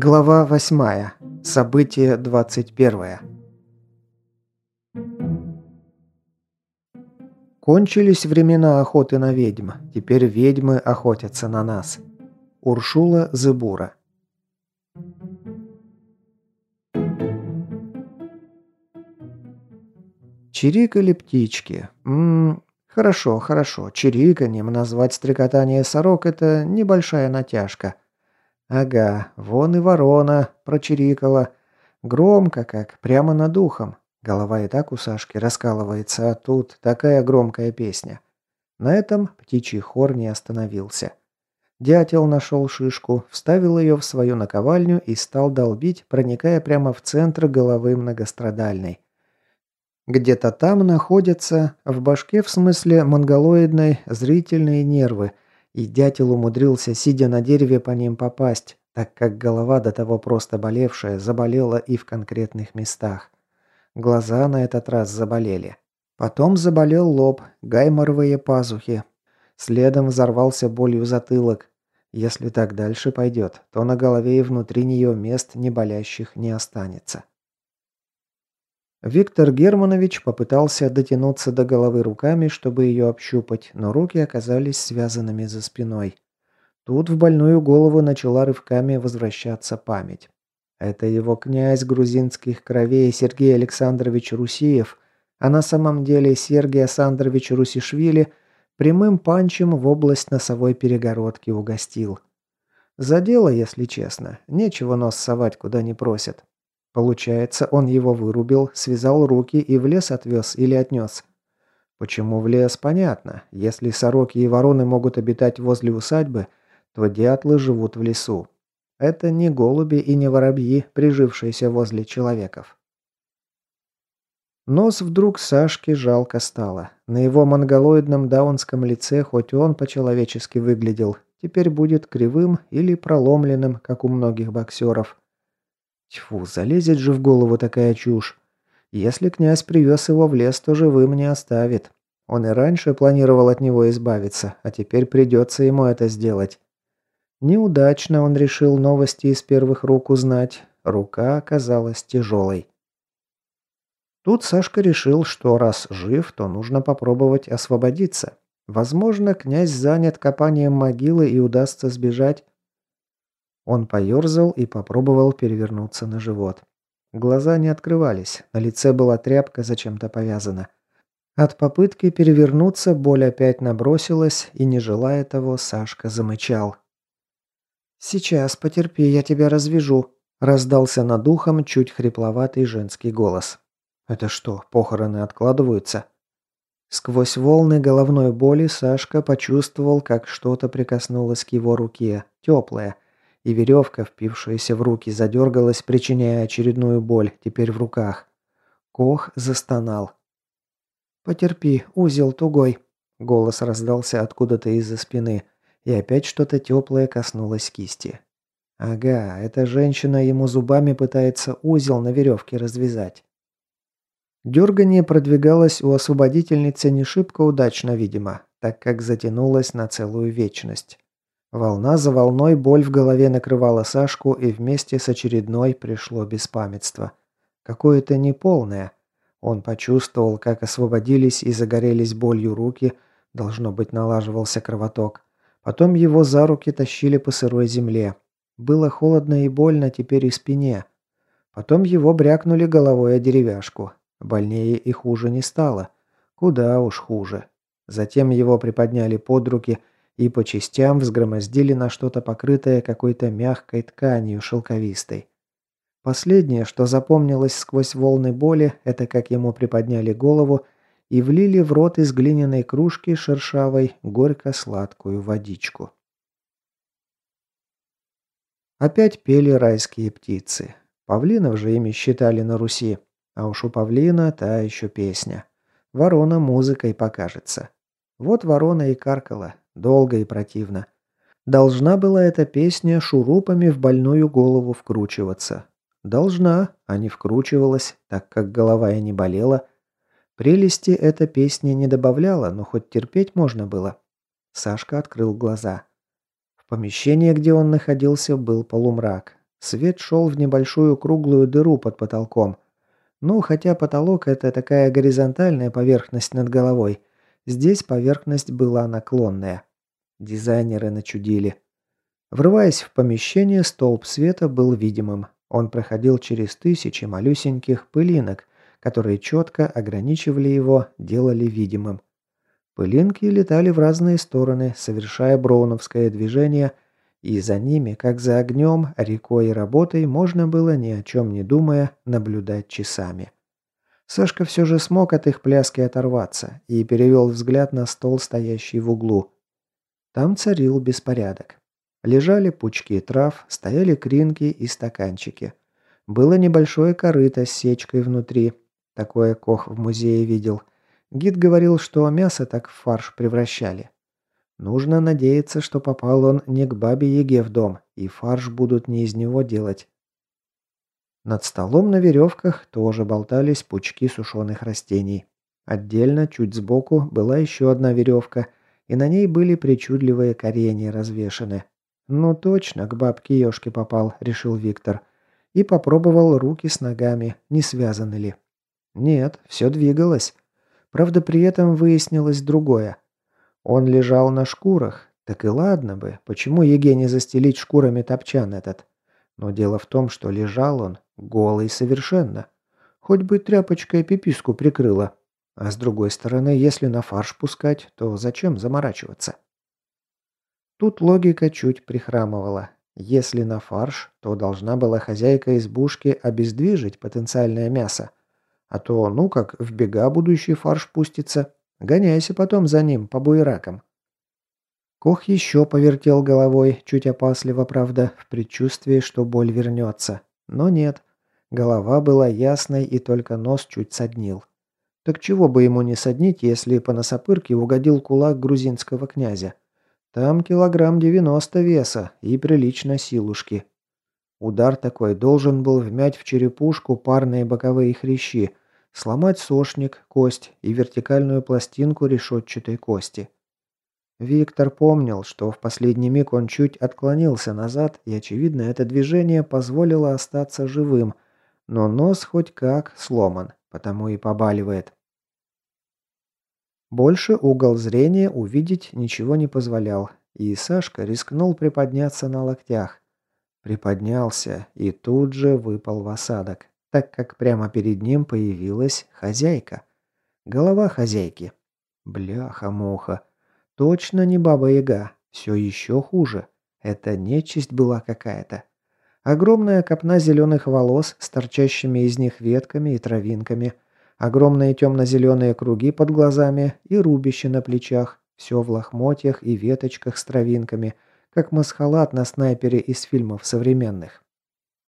Глава 8. Событие 21. Кончились времена охоты на ведьм. Теперь ведьмы охотятся на нас. Уршула Зыбура. Чирикали птички. Ммм, хорошо, хорошо. Чириканьем назвать стрекотание сорок – это небольшая натяжка – Ага, вон и ворона прочирикала. Громко как, прямо над ухом. Голова и так у Сашки раскалывается, а тут такая громкая песня. На этом птичий хор не остановился. Дятел нашел шишку, вставил ее в свою наковальню и стал долбить, проникая прямо в центр головы многострадальной. Где-то там находятся, в башке в смысле монголоидной, зрительные нервы – и дятел умудрился, сидя на дереве, по ним попасть, так как голова до того просто болевшая заболела и в конкретных местах. Глаза на этот раз заболели. Потом заболел лоб, гайморовые пазухи. Следом взорвался болью затылок. Если так дальше пойдет, то на голове и внутри нее мест неболящих не останется. Виктор Германович попытался дотянуться до головы руками, чтобы ее общупать, но руки оказались связанными за спиной. Тут в больную голову начала рывками возвращаться память. Это его князь грузинских кровей Сергей Александрович Русиев, а на самом деле Сергей Александрович Русишвили прямым панчем в область носовой перегородки угостил. Задело, если честно, нечего нос совать, куда не просят. Получается, он его вырубил, связал руки и в лес отвез или отнес. Почему в лес, понятно. Если сороки и вороны могут обитать возле усадьбы, то дятлы живут в лесу. Это не голуби и не воробьи, прижившиеся возле человеков. Нос вдруг Сашке жалко стало. На его монголоидном даунском лице хоть он по-человечески выглядел, теперь будет кривым или проломленным, как у многих боксеров. Тьфу, залезет же в голову такая чушь. Если князь привез его в лес, то живым не оставит. Он и раньше планировал от него избавиться, а теперь придется ему это сделать. Неудачно он решил новости из первых рук узнать. Рука оказалась тяжелой. Тут Сашка решил, что раз жив, то нужно попробовать освободиться. Возможно, князь занят копанием могилы и удастся сбежать. Он поерзал и попробовал перевернуться на живот. Глаза не открывались, на лице была тряпка зачем-то повязана. От попытки перевернуться боль опять набросилась, и, не желая того, Сашка замычал. «Сейчас, потерпи, я тебя развяжу», – раздался над ухом чуть хрипловатый женский голос. «Это что, похороны откладываются?» Сквозь волны головной боли Сашка почувствовал, как что-то прикоснулось к его руке, теплое – и веревка, впившаяся в руки, задергалась, причиняя очередную боль, теперь в руках. Кох застонал. «Потерпи, узел тугой», — голос раздался откуда-то из-за спины, и опять что-то теплое коснулось кисти. «Ага, эта женщина ему зубами пытается узел на веревке развязать». Дергание продвигалось у освободительницы не шибко удачно, видимо, так как затянулось на целую вечность. Волна за волной боль в голове накрывала Сашку, и вместе с очередной пришло беспамятство. Какое-то неполное. Он почувствовал, как освободились и загорелись болью руки, должно быть, налаживался кровоток. Потом его за руки тащили по сырой земле. Было холодно и больно теперь и спине. Потом его брякнули головой о деревяшку. Больнее и хуже не стало. Куда уж хуже. Затем его приподняли под руки – и по частям взгромоздили на что-то покрытое какой-то мягкой тканью шелковистой. Последнее, что запомнилось сквозь волны боли, это как ему приподняли голову и влили в рот из глиняной кружки шершавой горько-сладкую водичку. Опять пели райские птицы. Павлинов же ими считали на Руси. А уж у павлина та еще песня. Ворона музыкой покажется. Вот ворона и каркала, Долго и противно. Должна была эта песня шурупами в больную голову вкручиваться. Должна, а не вкручивалась, так как голова и не болела. Прелести эта песня не добавляла, но хоть терпеть можно было. Сашка открыл глаза. В помещении, где он находился, был полумрак. Свет шел в небольшую круглую дыру под потолком. Ну, хотя потолок – это такая горизонтальная поверхность над головой. Здесь поверхность была наклонная. Дизайнеры начудили. Врываясь в помещение, столб света был видимым. Он проходил через тысячи малюсеньких пылинок, которые четко ограничивали его, делали видимым. Пылинки летали в разные стороны, совершая броуновское движение – и за ними, как за огнем, рекой и работой, можно было, ни о чем не думая, наблюдать часами. Сашка все же смог от их пляски оторваться и перевел взгляд на стол, стоящий в углу. Там царил беспорядок. Лежали пучки трав, стояли кринки и стаканчики. Было небольшое корыто с сечкой внутри. Такое Кох в музее видел. Гид говорил, что мясо так в фарш превращали. Нужно надеяться, что попал он не к бабе-яге в дом, и фарш будут не из него делать. Над столом на веревках тоже болтались пучки сушеных растений. Отдельно, чуть сбоку, была еще одна веревка, и на ней были причудливые коренья развешаны. «Ну точно, к бабке Ёшке попал», — решил Виктор. И попробовал руки с ногами, не связаны ли. Нет, все двигалось. Правда, при этом выяснилось другое. Он лежал на шкурах. Так и ладно бы, почему Еге не застелить шкурами топчан этот? Но дело в том, что лежал он голый совершенно. Хоть бы тряпочкой пиписку прикрыла. А с другой стороны, если на фарш пускать, то зачем заморачиваться? Тут логика чуть прихрамывала. Если на фарш, то должна была хозяйка избушки обездвижить потенциальное мясо. А то, ну как, в бега будущий фарш пустится, Гоняйся потом за ним, по буеракам». Кох еще повертел головой, чуть опасливо, правда, в предчувствии, что боль вернется. Но нет. Голова была ясной, и только нос чуть соднил. Так чего бы ему не соднить, если по носопырке угодил кулак грузинского князя? Там килограмм девяносто веса и прилично силушки. Удар такой должен был вмять в черепушку парные боковые хрящи, сломать сошник, кость и вертикальную пластинку решетчатой кости. Виктор помнил, что в последний миг он чуть отклонился назад, и, очевидно, это движение позволило остаться живым, но нос хоть как сломан, потому и побаливает. Больше угол зрения увидеть ничего не позволял, и Сашка рискнул приподняться на локтях. Приподнялся и тут же выпал в осадок так как прямо перед ним появилась хозяйка. Голова хозяйки. Бляха-муха. Точно не баба-яга. Все еще хуже. Это нечисть была какая-то. Огромная копна зеленых волос с торчащими из них ветками и травинками. Огромные темно-зеленые круги под глазами и рубище на плечах. Все в лохмотьях и веточках с травинками, как масхалат на снайпере из фильмов современных.